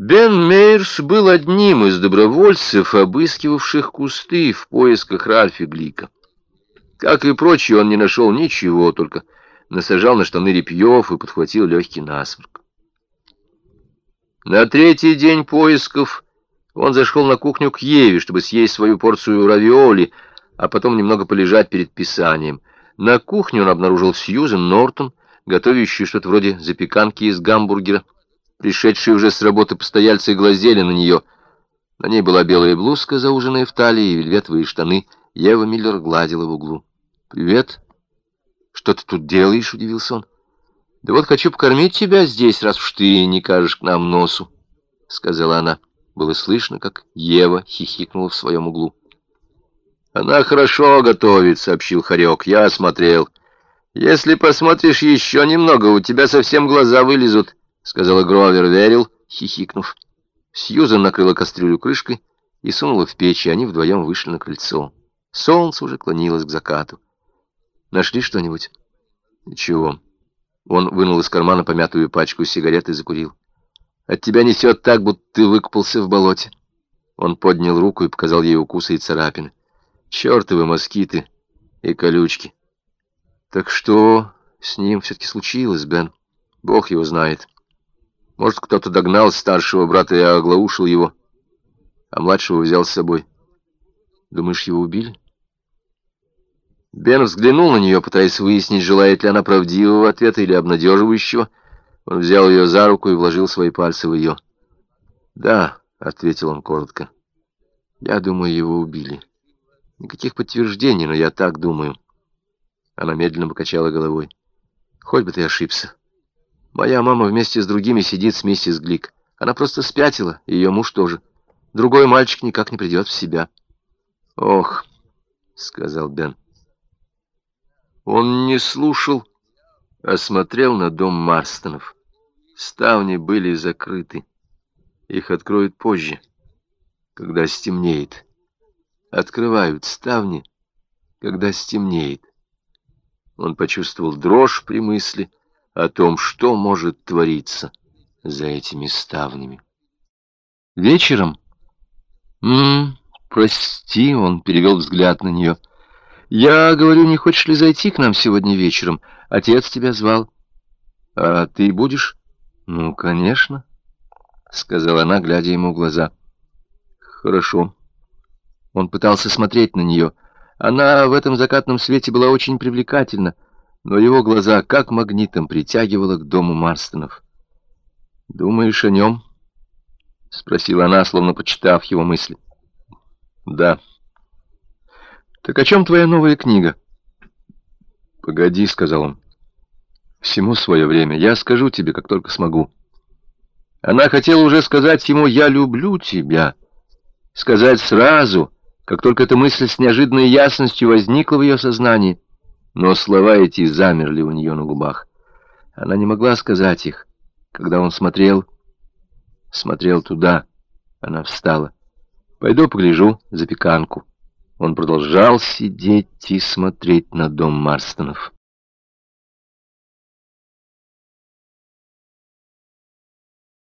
Бен Мейерс был одним из добровольцев, обыскивавших кусты в поисках Ральфи Глика. Как и прочие, он не нашел ничего, только насажал на штаны репьев и подхватил легкий насморк. На третий день поисков он зашел на кухню к Еве, чтобы съесть свою порцию равиоли, а потом немного полежать перед писанием. На кухне он обнаружил Сьюзен Нортон, готовящую что-то вроде запеканки из гамбургера. Пришедшие уже с работы постояльцы глазели на нее. На ней была белая блузка, зауженная в талии, и вельветовые штаны. Ева Миллер гладила в углу. «Привет. Что ты тут делаешь?» — удивился он. «Да вот хочу покормить тебя здесь, раз уж ты не кажешь к нам носу», — сказала она. Было слышно, как Ева хихикнула в своем углу. «Она хорошо готовит», — сообщил Харек. «Я осмотрел. Если посмотришь еще немного, у тебя совсем глаза вылезут». — сказала Гровер Верил, хихикнув. Сьюзан накрыла кастрюлю крышкой и сунула в печь, и они вдвоем вышли на крыльцо. Солнце уже клонилось к закату. «Нашли что-нибудь?» «Ничего». Он вынул из кармана помятую пачку сигарет и закурил. «От тебя несет так, будто ты выкупался в болоте». Он поднял руку и показал ей укусы и царапины. «Чертовы москиты и колючки». «Так что с ним все-таки случилось, Бен? Бог его знает». Может, кто-то догнал старшего брата и оглаушил его, а младшего взял с собой. Думаешь, его убили? Бен взглянул на нее, пытаясь выяснить, желает ли она правдивого ответа или обнадеживающего. Он взял ее за руку и вложил свои пальцы в ее. «Да», — ответил он коротко, — «я думаю, его убили. Никаких подтверждений, но я так думаю». Она медленно покачала головой. «Хоть бы ты ошибся». Моя мама вместе с другими сидит с миссис Глик. Она просто спятила, и ее муж тоже. Другой мальчик никак не придет в себя. «Ох», — сказал Бен. Он не слушал, а смотрел на дом Марстонов. Ставни были закрыты. Их откроют позже, когда стемнеет. Открывают ставни, когда стемнеет. Он почувствовал дрожь при мысли — о том, что может твориться за этими ставнями. Вечером? М -м, прости, он перевел взгляд на нее. Я говорю, не хочешь ли зайти к нам сегодня вечером? Отец тебя звал. А ты будешь? Ну, конечно, сказала она, глядя ему в глаза. Хорошо. Он пытался смотреть на нее. Она в этом закатном свете была очень привлекательна но его глаза как магнитом притягивало к дому Марстонов. «Думаешь о нем?» — спросила она, словно почитав его мысли. «Да». «Так о чем твоя новая книга?» «Погоди», — сказал он. «Всему свое время. Я скажу тебе, как только смогу». Она хотела уже сказать ему «я люблю тебя», сказать сразу, как только эта мысль с неожиданной ясностью возникла в ее сознании но слова эти замерли у нее на губах. Она не могла сказать их. Когда он смотрел, смотрел туда, она встала. «Пойду погляжу запеканку». Он продолжал сидеть и смотреть на дом Марстонов.